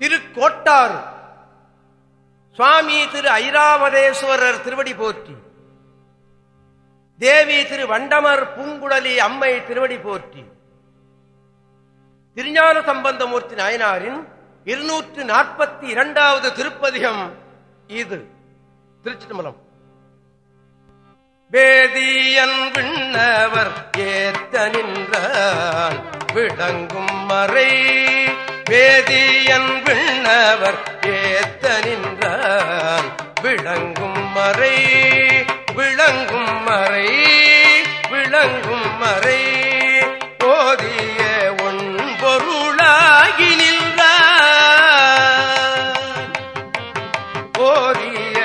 திருக்கோட்டாறு. சுவாமி திரு ஐராவதேஸ்வரர் திருவடி போற்றி. தேவி திரு வண்டமர் பூங்குழலி அம்மை திருவடி போற்றி. திருஞான சம்பந்தமூர்த்தி நாயனாரின் இருநூற்று நாற்பத்தி இரண்டாவது திருப்பதிகம் இது. திருச்சிதம்பரம் வேதியன் விண்ணவர் ஏத்த நின்றான் விளங்கும் மறை வேதியன் விண்ணவர் ஏத்த நின்றான் விளங்கும் மறை விளங்கும் மறை விளங்கும் மறை. போதிய ஒன் பொருளாகி நின்றான் போதிய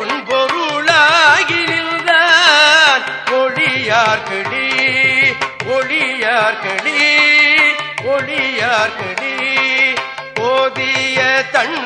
உன் பொருளாகி நின்றான் ஒளியார்கடி ஒளியார்கடி ஒளியார்கடி போதிய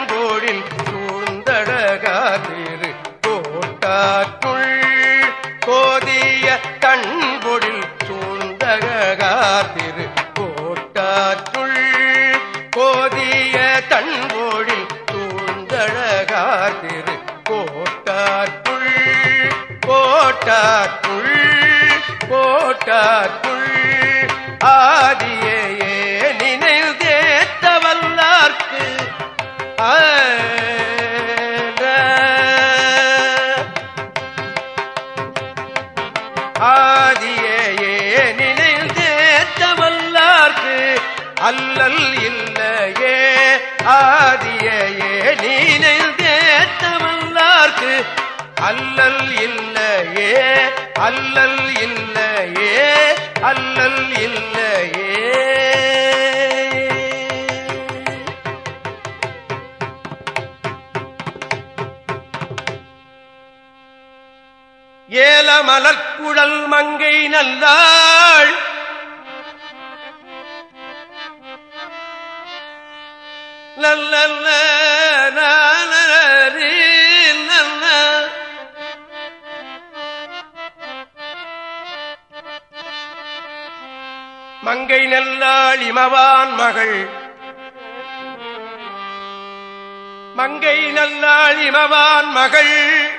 அல்லல் இல்லையே ஆதியையே நினைவுதேத்த அல்லல் இல்லையே அல்லல் இல்லையே அல்லல் இல்லையே. ஏலமலர்குழல் மங்கை நல்லாள் மங்கை நல்லாள் இமவான் மகள். மங்கை நல்லாள் இமவான் மகள்.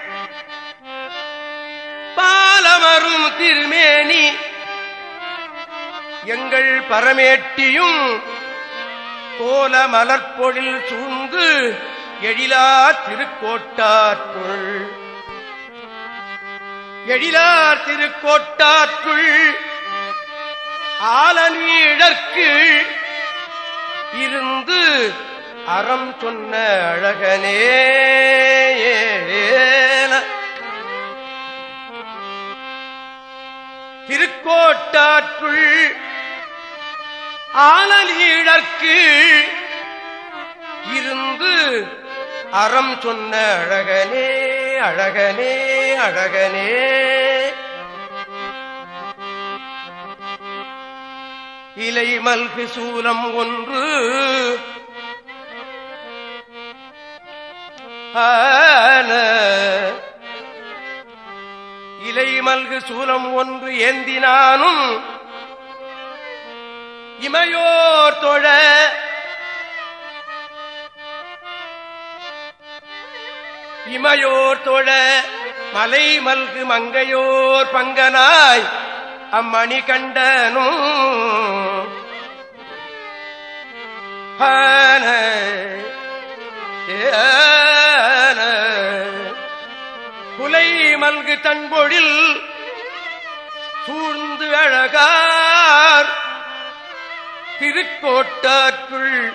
பாலமரும் திருமேனி. எங்கள் பரமேட்டியும் கோல மலர்பொழில் சூழ்ந்து எழிலா திருக்கோட்டாற்றுள் எழிலார் திருக்கோட்டாற்றுள் ஆலநீழற்கு இருந்து அறம் சொன்ன அழகனே. திருக்கோட்டாற்றுள் ஆனல் ஆலநீழற்கு இருந்து அறம் சொன்ன அழகனே அழகனே அழகனே. இலை மல்கு சூலம் ஒன்று இலை மல்கு சூலம் ஒன்று ஏந்தினானும் இமையோர் தொழ. இமையோர் தொழ. மலை மல்கு மங்கையோர் பங்கனாய் அம்மணி கண்டனும். புலை மல்கு தன்பொழில் சூழ்ந்து அழகா. திருக்கோட்டாற்றுள்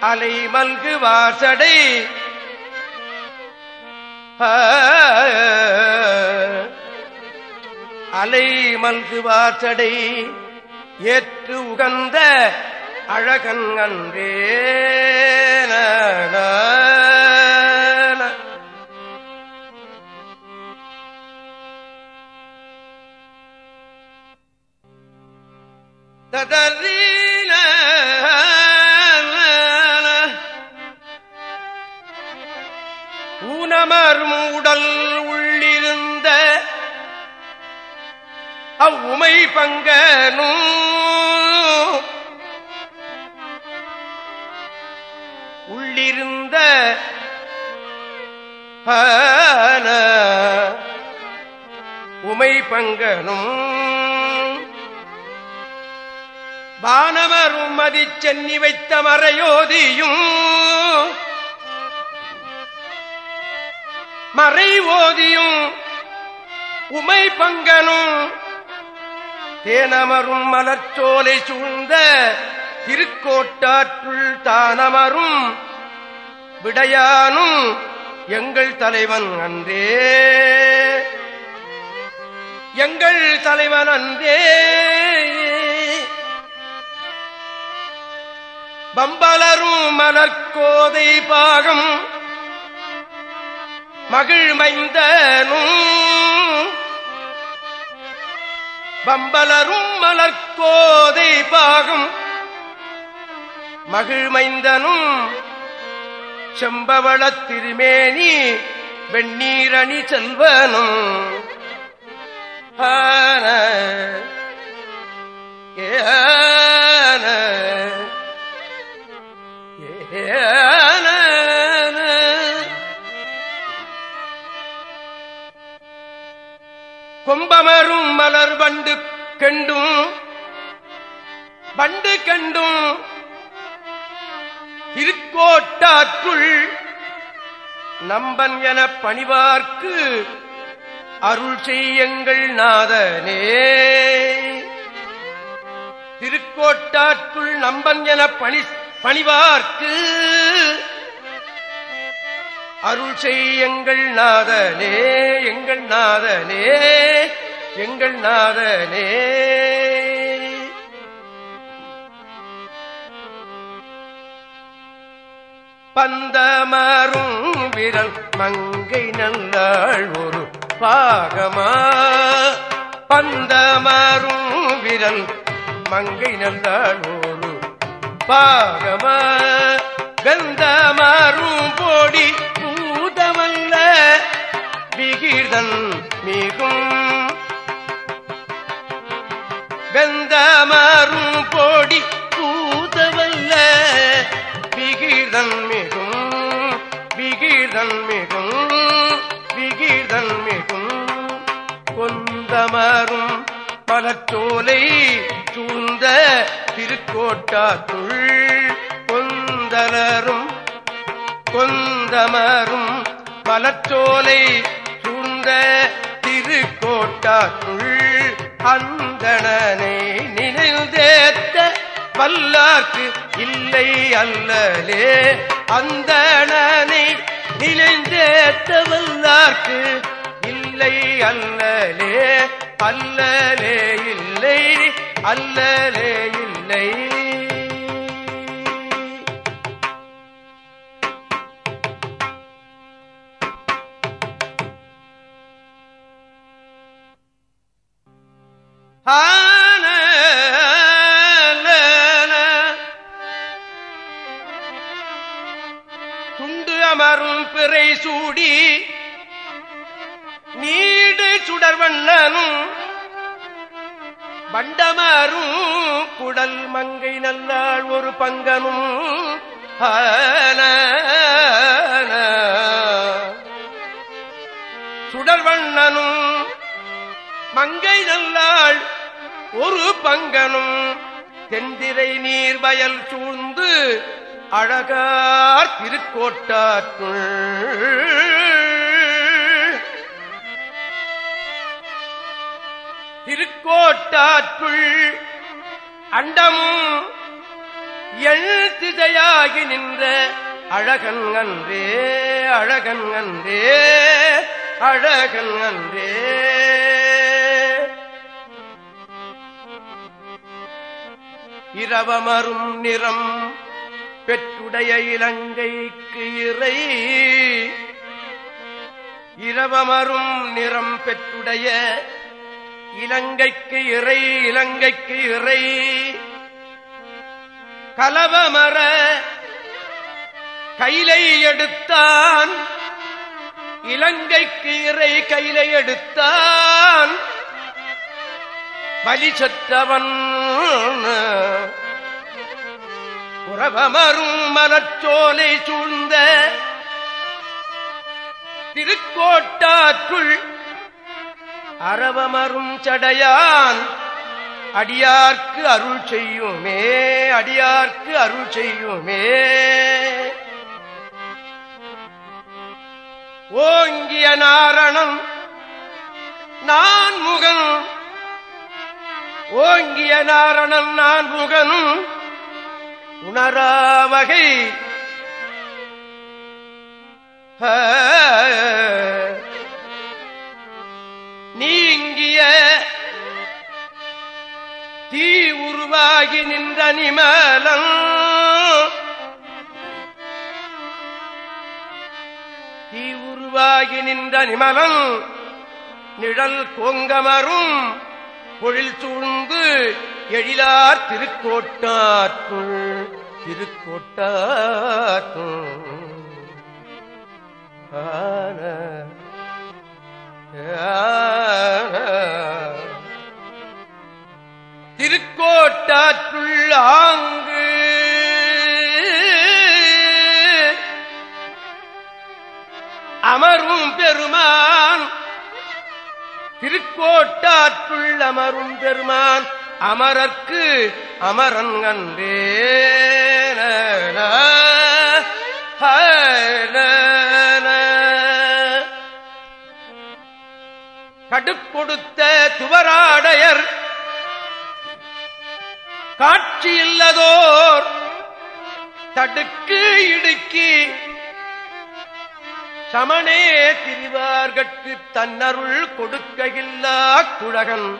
அலை மல்கு வாசடை. அலை மல்கு வாசடை ஏற்று உகந்த அழகன் அன்றே. ந, அமரும் உடல் உள்ளிருந்த அவ்வுமை பங்கனும். உள்ளிருந்த உமை பங்கனும். வானவரும் மதி சென்னி வைத்த மறையோதியும் மறை ஓதியும் உமை பங்கனும் தேனமரும் மலர்ச்சோலை சூழ்ந்த திருக்கோட்டாற்றுள் தானமரும் விடையானும் எங்கள் தலைவன் அன்றே. எங்கள் தலைவன் அன்றே. பம்பலரும் மலர்கோதை பாகம் மகிழ்மைந்தனும். பம்பலரும் மலர்கோதை பாகம். மகிழ்மைந்தனும். செம்பவளத் திருமேனி வெண்ணீரணி செல்வனும். ஆன ஏன. கொம்பமரும் மலர் வண்டு கெண்டும் வண்டு கெண்டும் திருக்கோட்டாற்றுள் நம்பன் என பணிவார்க்கு அருள் செய்யுங்கள் நாதனே. திருக்கோட்டாற்றுள் நம்பன் என பணி பணிவார்க்கு அருள் செய் எங்கள் நாதனே எங்கள் நாதனே எங்கள் நாதனே. பந்தமரும் விரல் மங்கை நல்லாள் ஒரு பாகமா? பந்தமரும் விரல் மங்கை நல்லாள் ஒரு பாகமா? கந்தமரும் போடி மிகும். வெந்தமரும் போடி பூதவல்ல. விகிதன் மிகும் விகிதன் மிகும் விகிதன் மிகும். கொந்தமரும் பலச்சோலை சூழ்ந்த திருக்கோட்டாத்துள் கொந்தலரும் கொந்தமரும் பலச்சோலை சூழ்ந்த திருக்கோட்டாத்துள் அந்தணனை நினைந்தேத்த வல்லார்க்கு இல்லை அல்லலே. அந்தணனை நினைந்தேத்த வல்லார்க்கு இல்லை அல்லலே. அல்லலே இல்லை அல்லலே இல்லை. துண்டு பிறை சூடி நீடு சுடர்வண்ணனும் வண்டமரும் குடல் மங்கை நல்லாள் ஒரு பங்கனும் ஆன சுடர்வண்ணனும் மங்கை நல்லாள் ஒரு பங்கனும் தெந்திரை நீர் வயல் சூழ்ந்து அழகார் திருக்கோட்டாற்குள். திருக்கோட்டாற்குள் அண்டமும் எள் திசையாகி நின்ற அழகன் அன்றே அழகன் அன்றே அழகன் அன்றே. இரவமரும் நிறம் பெற்றுடைய இலங்கைக்கு இறை. இரவமரும் நிறம் பெற்றுடைய இலங்கைக்கு இறை இலங்கைக்கு இறை. கலவமர கைலை எடுத்தான். இலங்கைக்கு இறை கைலை எடுத்தான். பலி சற்றவன் உறவமரும் மலச்சோலை சூழ்ந்த திருக்கோட்டாற்றுள் அரவமரும் சடையான் அடியார்க்கு அருள் செய்யுமே அடியார்க்கு அருள் செய்யுமே. ஓங்கிய நாரணம் நான் முகன் ஓங்கிய நாரணம் நான் முகனும் உணராவகை. நீங்கிய தீ உருவாகி நின்ற நிமலம். தீ உருவாகி நின்ற நிமலம் நிழல் கோங்கமரும் பொழில் சூழ்ந்து எழிலார் திருக்கோட்டாற்றுள் திருக்கோட்டாற்றுள் ஆன. திருக்கோட்டாற்றுள் ஆங்கு. அமரும் பெருமான் திருக்கோட்டாற்றுள் அமரும் பெருமான் அமரர்க்கு அமரன் கண்டே கடுக்கொடுத்த துவராடையர் காட்சி இல்லதோர் தடுக்கு இடுக்கி சமனே திரிவார்கட்கு தன்னருள் கொடுக்கையில்லா குழகன்.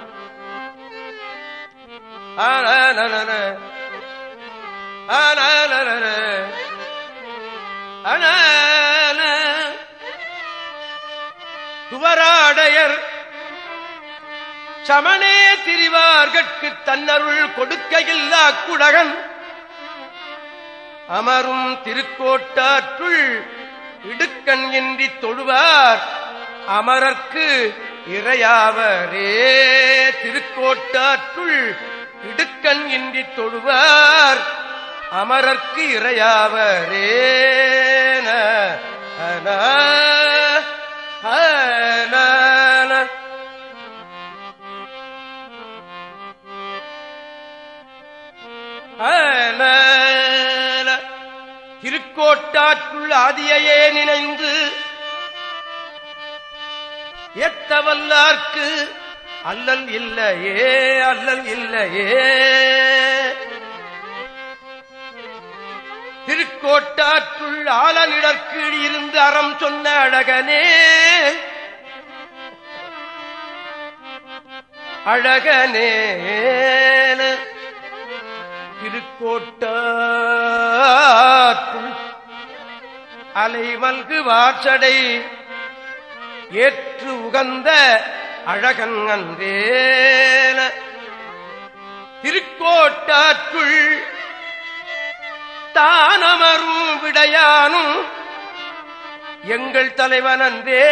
துவராடையர் சமனே திரிவார்கட்கு தன்னருள் கொடுக்கையில்லா குடகன் அமரும் திருக்கோட்டாற்றுள் இடுக்கண் இன்றி தொழுவார் அமரர்க்கு இறையாவரே திருக்கோட்டாற்றுள் இடுக்கண் இன்றி தொழுவார். அமரர்க்கு இறையாவரே. திருக்கோட்டாற்றுள் ஆதியையே நினைந்து எத்தவல்லார்க்கு அல்லல் இல்லையே அல்லல் இல்லையே. திருக்கோட்டாற்றுள் ஆலனிடற்கீழ் இருந்து அறம் சொன்ன அழகனே. அழகனே. திருக்கோட்டாற்றுள் அலைமல்கு வார்ச்சடை ஏற்று உகந்த அழகன் அன்றேன திருக்கோட்டாற்றுள் தானமரும் விடையானும் எங்கள் தலைவன் அன்றே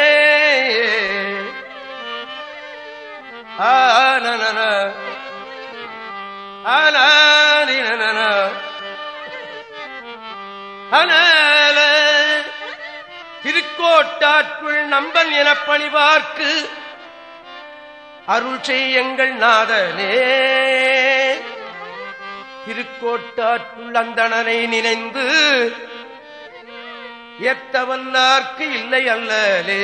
ஆனன ஆனாதின அனல திருக்கோட்டாற்றுள் நம்பன் எனப் பணிவார்க்கு அருள் செய்யுங்கள் நாதனே திருக்கோட்டாற்றுள் அந்தணனை நினைந்து எத்தவல்லார்க்கு இல்லை அல்லலே.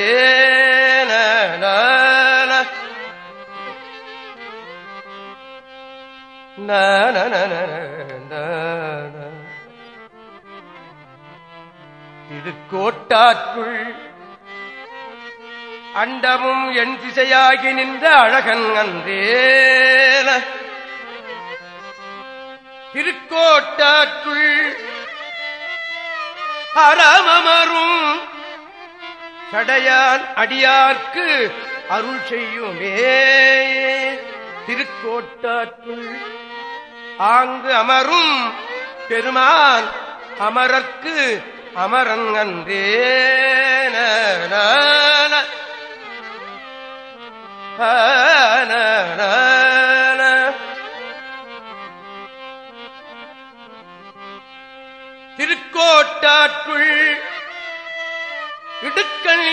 திருக்கோட்டாற்றுள் அண்டமும் என் திசையாகி நின்ற அழகன் அந்தேல. திருக்கோட்டாற்றுள் அறமமரும் சடையான் அடியார்க்கு அருள் செய்யுமே. திருக்கோட்டாற்றுள் ஆங்கு அமரும் பெருமான் அமரர்க்கு அமரன் அன்றேன திருக்கோட்டாற்றுள் இடுக்கண்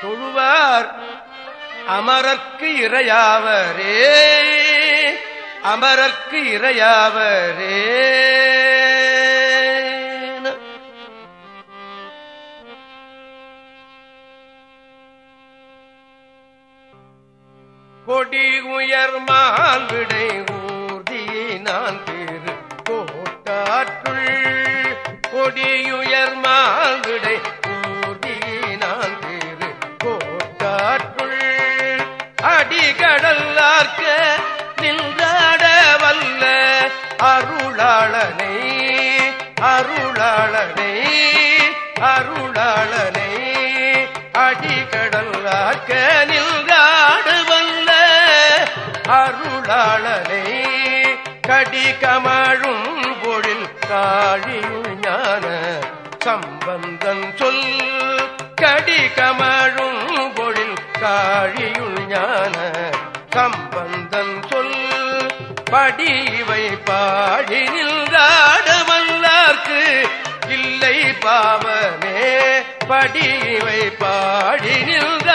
தொழுவார் அமரர்க்கு இரையாவரே அமரர்க்கு இரையாவரே. கொடி உயர் மால்விடை ஊர்தி நான் திரு கோட்டாற்றுள். கொடியுயர் மால்விடை ஊர்தி நான் திரு கோட்டாற்றுள். அடிகடல்லார்க்க நின்றாட வல்ல அருளாளனை அருளாளனை அருளாளனை கமழும் பொழில் காழியுள் ஞான சம்பந்தன் சொல். கடி கமழும் பொழில் காழியுள் ஞான சம்பந்தன் சொல். படிவை பாடி நின்றாட வல்லார்க்கு இல்லை பாவமே. படிவை பாடி நின்ற